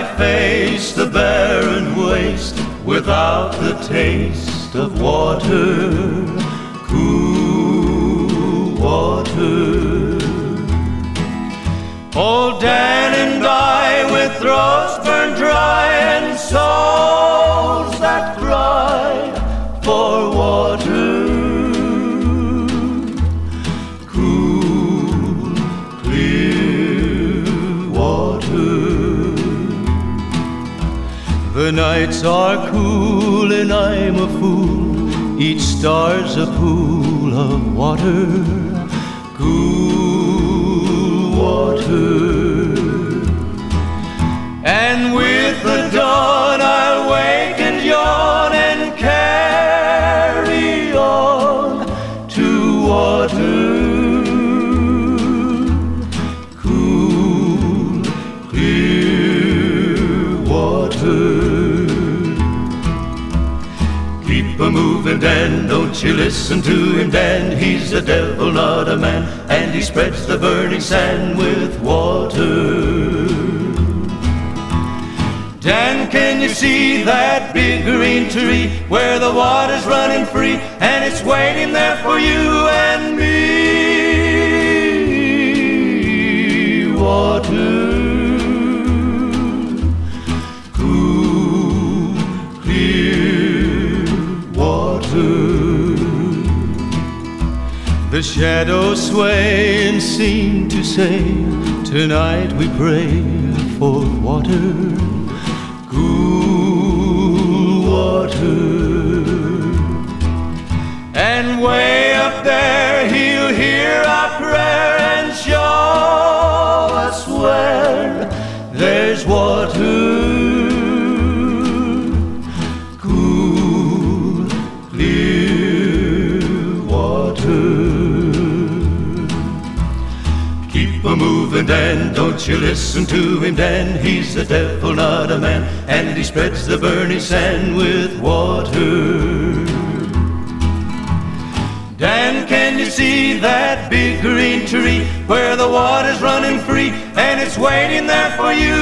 I face the barren waste without the taste of water, cool water. Old Dan nights are cool and I'm a fool. Each star's a pool of water. Cool water. And with the dawn I'll wake and yawn you listen to him, Dan. He's the devil, not a man, and he spreads the burning sand with water. Dan, can you see that big green tree where the water's running free and it's waiting there for you The shadows sway and seem to say, Tonight we pray for water, Dan, don't you listen to him, Dan. He's the devil, not a man, and he spreads the burning sand with water. Dan, can you see that big green tree where the water's running free and it's waiting there for you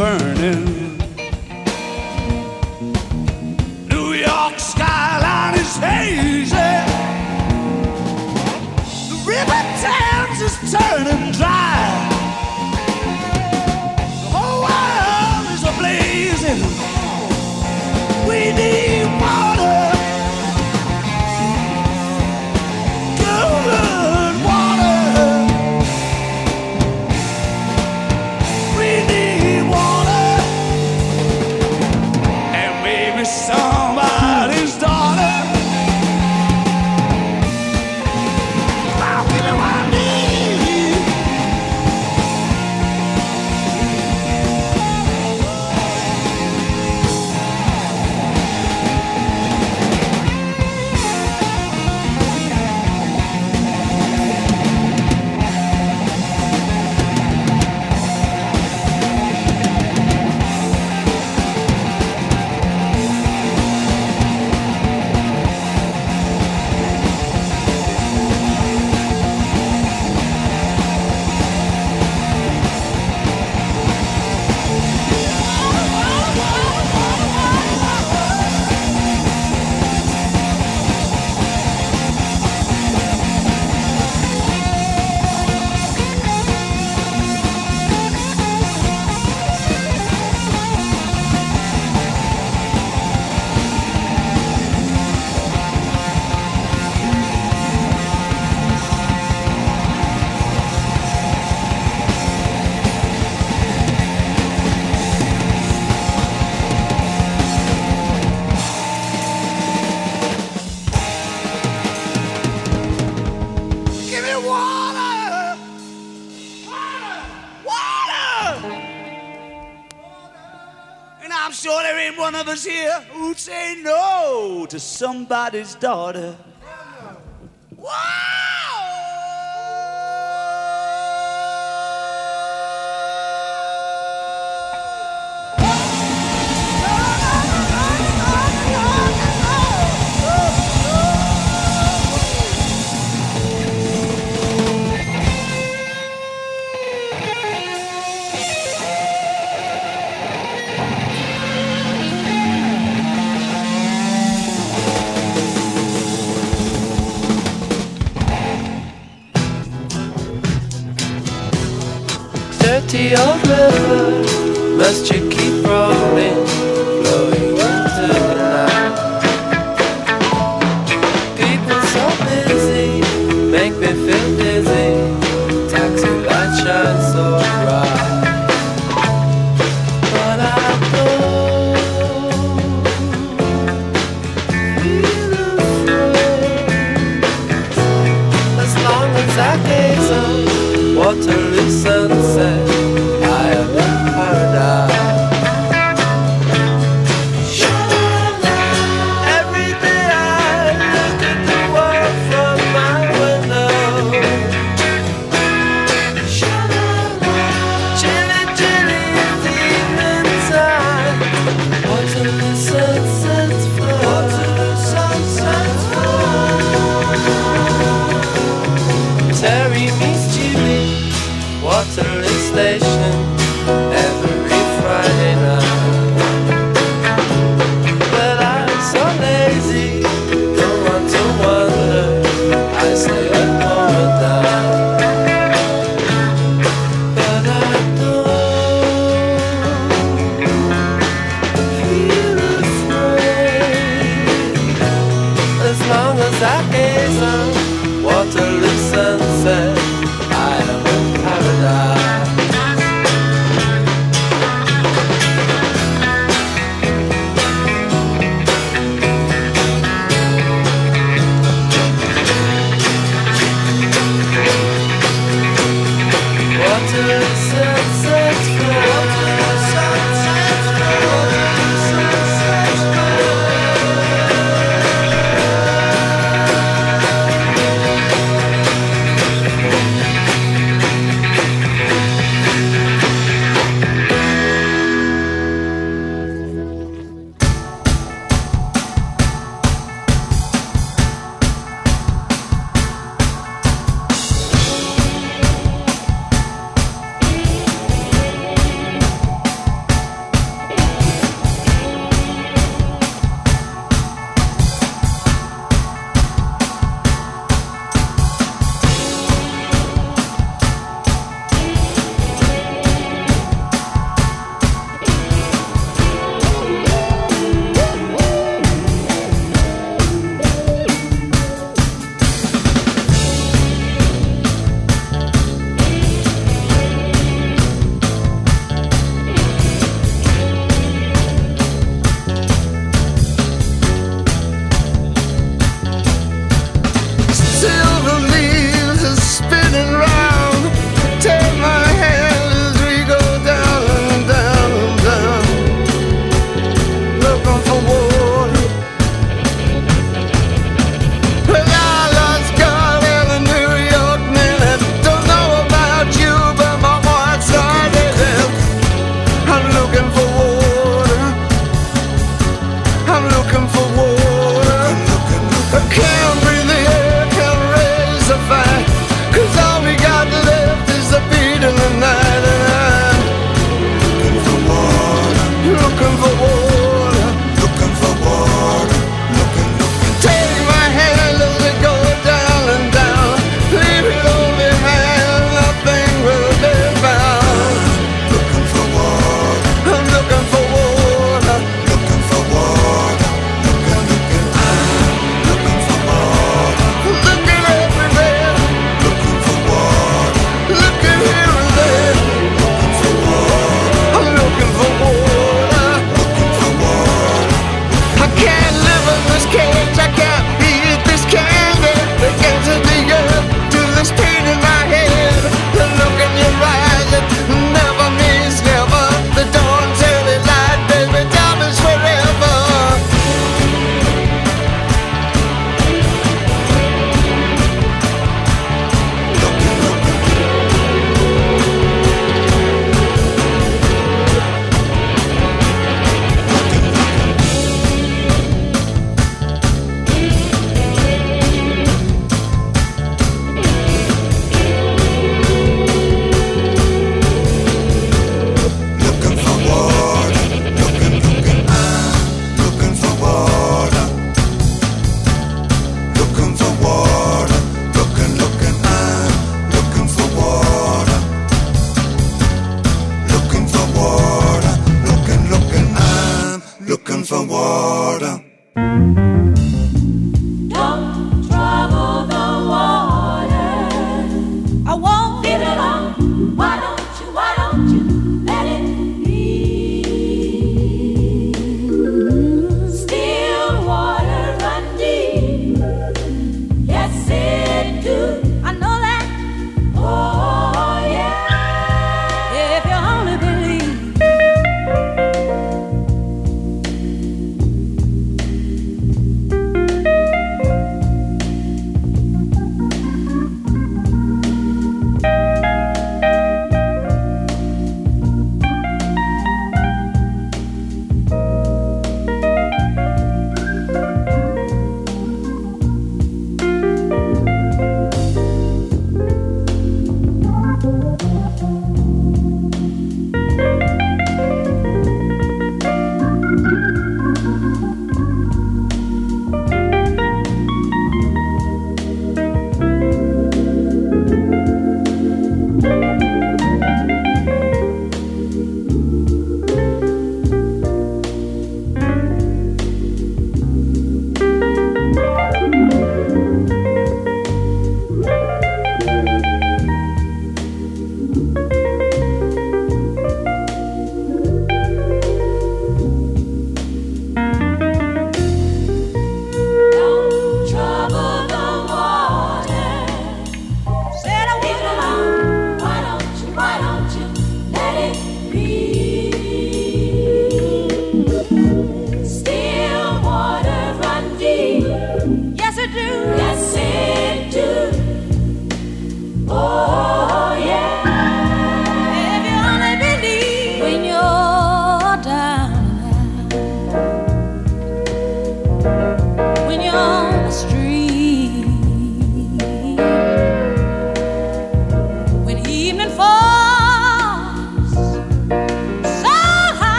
burning. Somebody's daughter.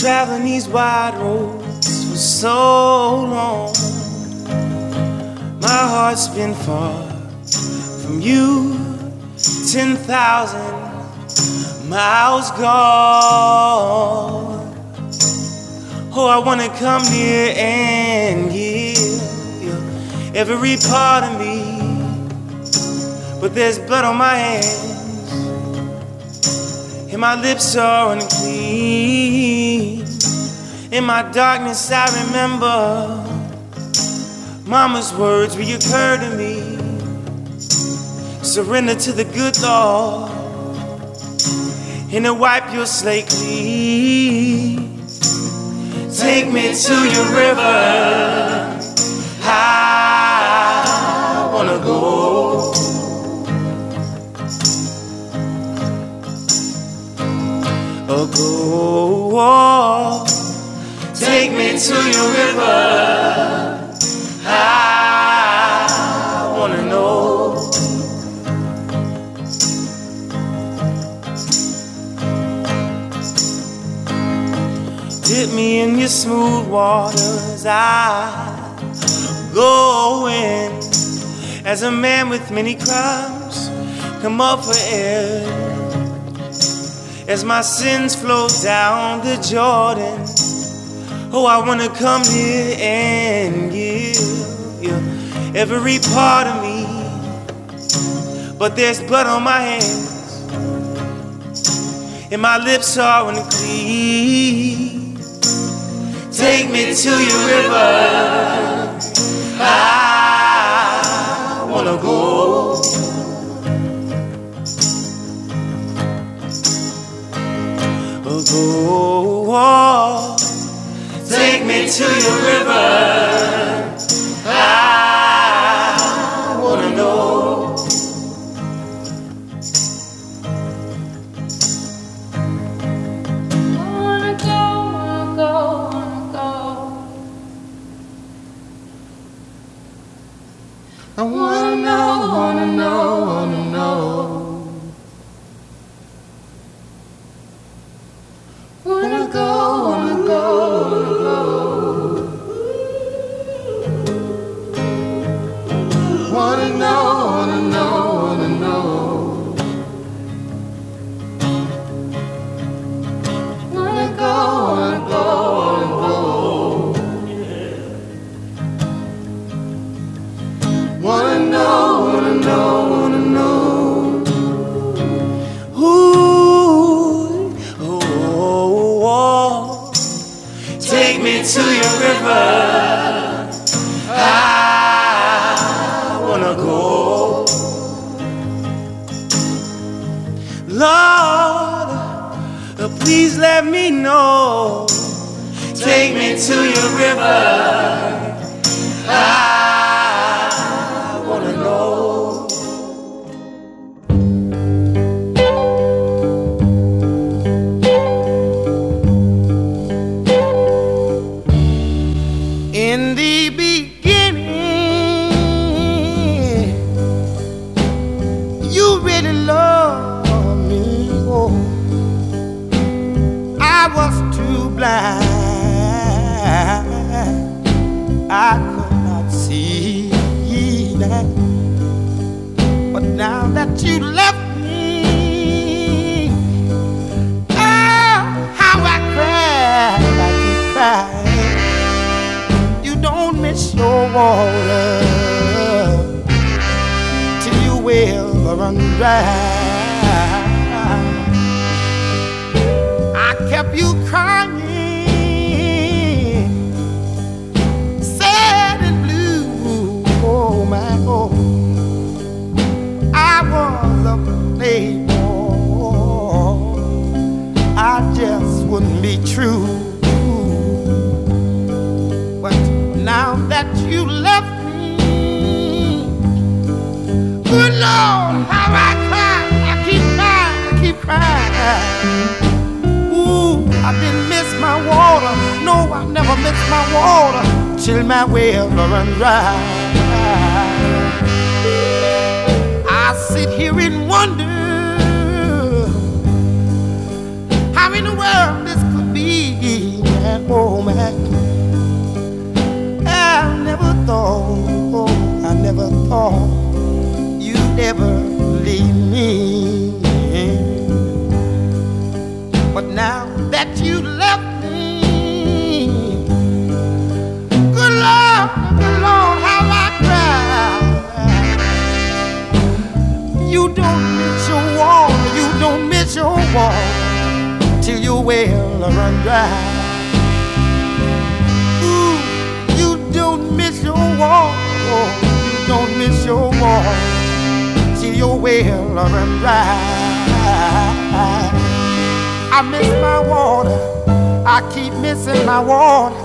Traveling these wide roads for so long. My heart's been far from you, 10,000 miles gone. Oh, I wanna come near and give you every part of me. But there's blood on my hands, and my lips are unclean. In my darkness, I remember Mama's words reoccur to me. Surrender to the good Lord, and to wipe your slate clean. Take me to your river. I wanna go. Oh, go. Take me to your river. I wanna know. Dip me in your smooth waters. I go in as a man with many crimes. Come up for air as my sins flow down the Jordan. Oh, I wanna come here and give you every part of me. But there's blood on my hands, and my lips are unclean. Take me to your river. I wanna go. Oh, go. Oh, Me to your river. Know, wanna know. Ooh, oh, oh, oh. Take me to your river. I wanna go. Lord, please let me know. Take me to your river. Water till you well run dry. I kept you crying, sad and blue. Oh my oh, I was a playboy. I just wouldn't be true. Lord, how I cry. I keep crying, I keep crying. Ooh, I didn't miss my water. No, I never miss my water till my well run dry. I sit here and wonder how in the world this could be. And oh man, I never thought, I never thought never leave me. But now that you left me, good Lord, good Lord, how I cry. You don't miss your wall, you don't miss your wall till your well run dry. Ooh, you don't miss your wall, oh, you don't miss your wall. Your your well run dry. I miss my water. I keep missing my water.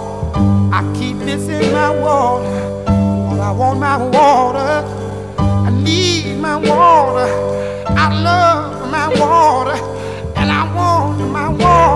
I keep missing my water. Well, I want my water. I need my water. I love my water. And I want my water.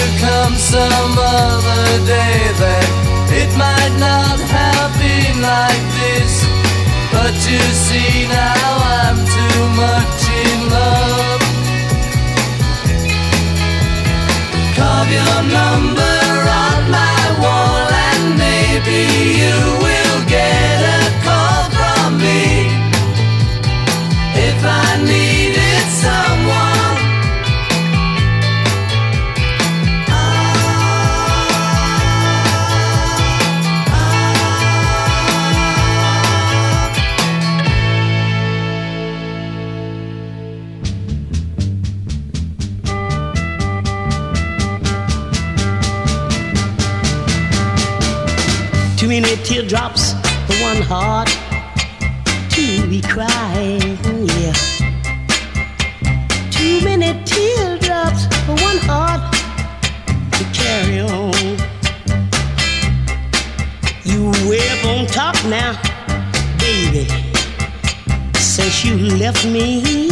could come some other day that it might not have been like this. But you see now I'm too much in love. Carve your number on my wall and maybe you will. heart to be crying, yeah. Too many teardrops for one heart to carry on. You way up on top now, baby, since you left me.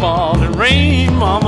Falling rain, mama.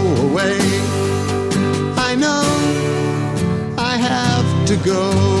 to go.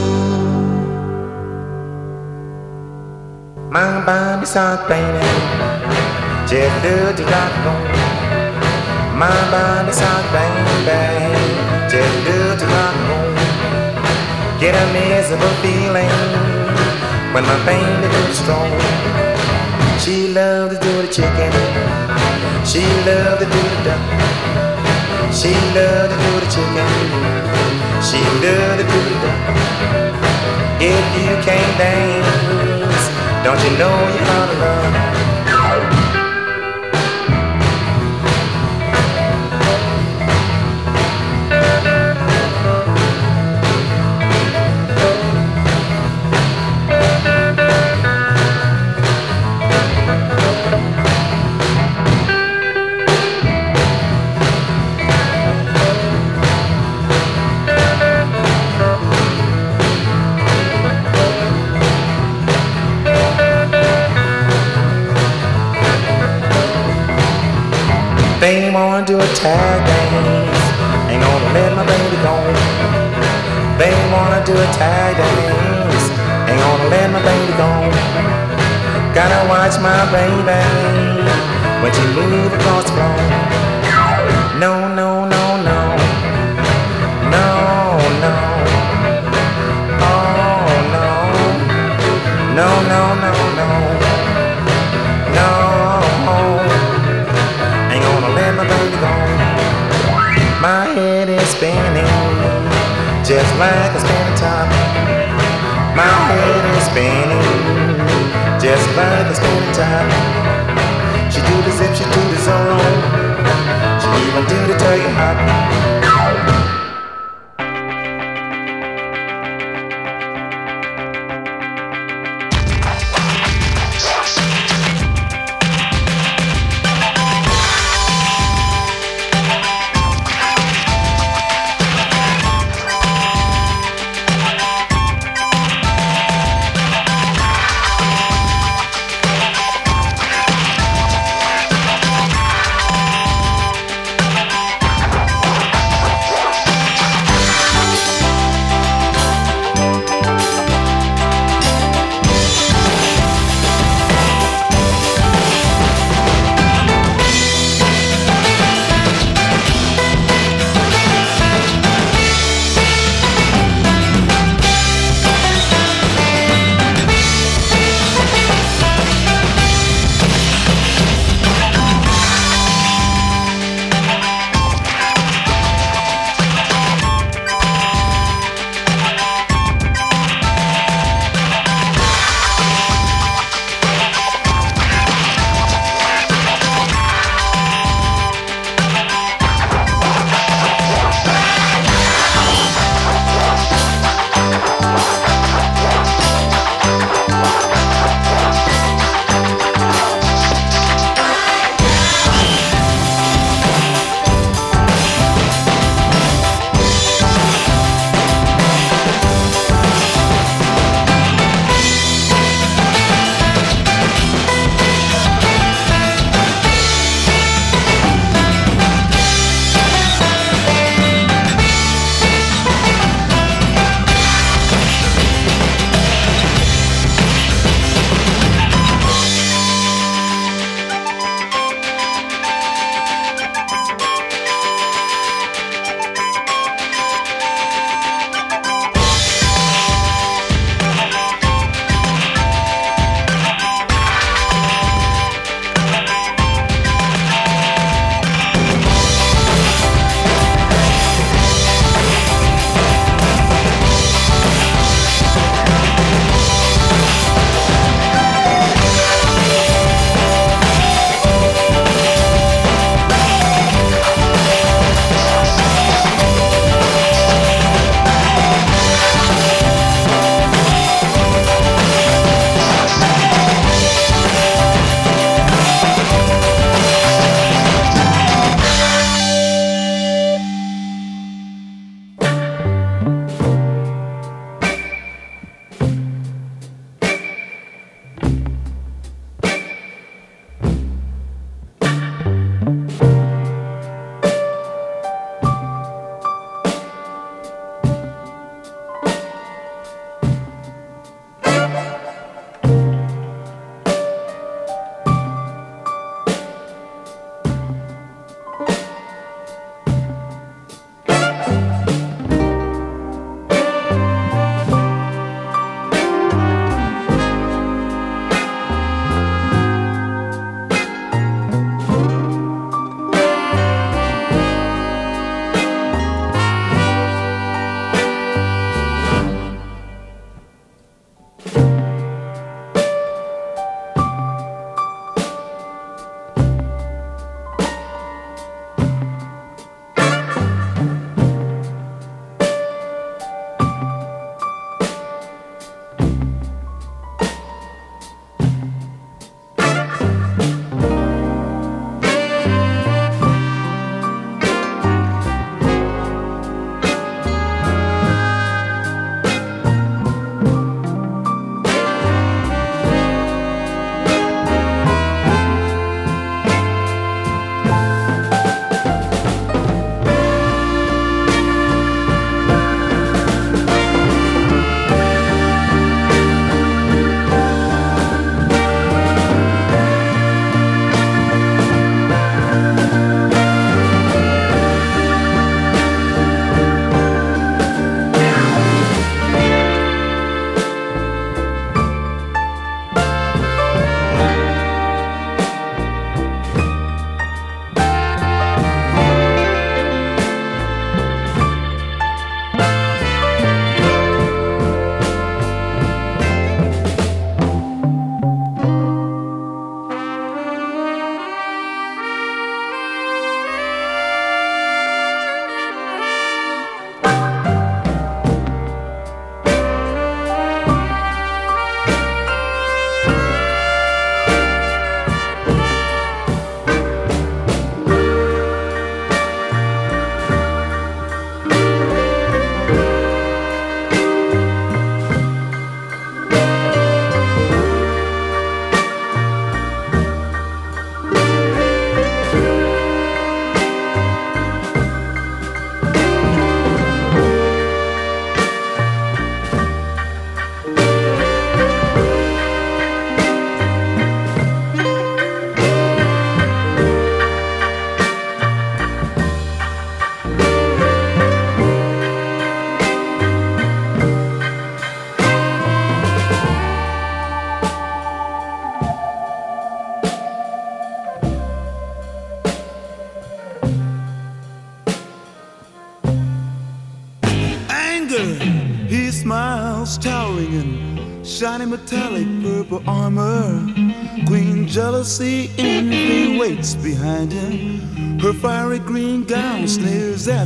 My body's start painting, just do the rock roll. My body's start bang just do the rock roll. Get a miserable feeling when my pain is strong. She loves to do the chicken, she loves to do the duck. She loves to do the chicken, she loves to do the duck. If you can't dance, don't you know you ought to love? They wanna do a tag dance, ain't gonna let my baby go. They wanna do a tag dance, ain't gonna let my baby go. Gotta watch my baby when she move across the floor. No, no, spinning, just like a spinning top. My head is spinning, just like a spinning top. She do the zip, she do the zoro. She even do the turkey hop.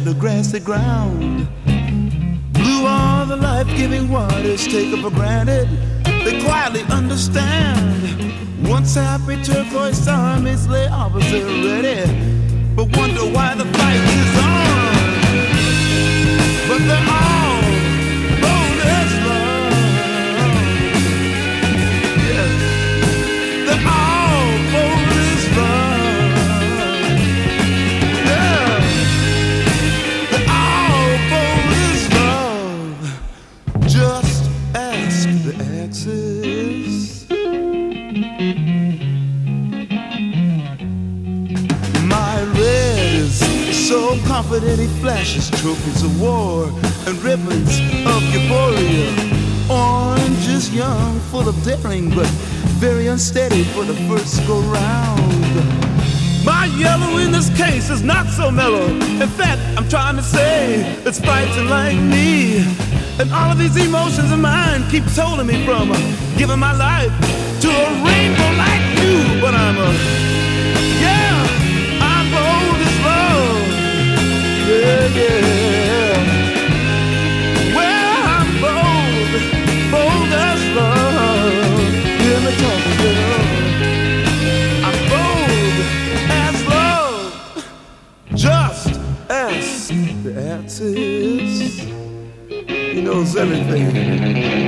The grassy ground. Blue are the life-giving waters taken for granted. They quietly understand. Once happy turquoise armies lay opposite ready, but wonder why the fight steady for the first go round. My yellow in this case is not so mellow. In fact, I'm trying to say it's fighting like me. And all of these emotions of mine keep holding me from giving my life to a rainbow like you. But I'm a, yeah, I'm bold as love. Yeah, yeah. everything.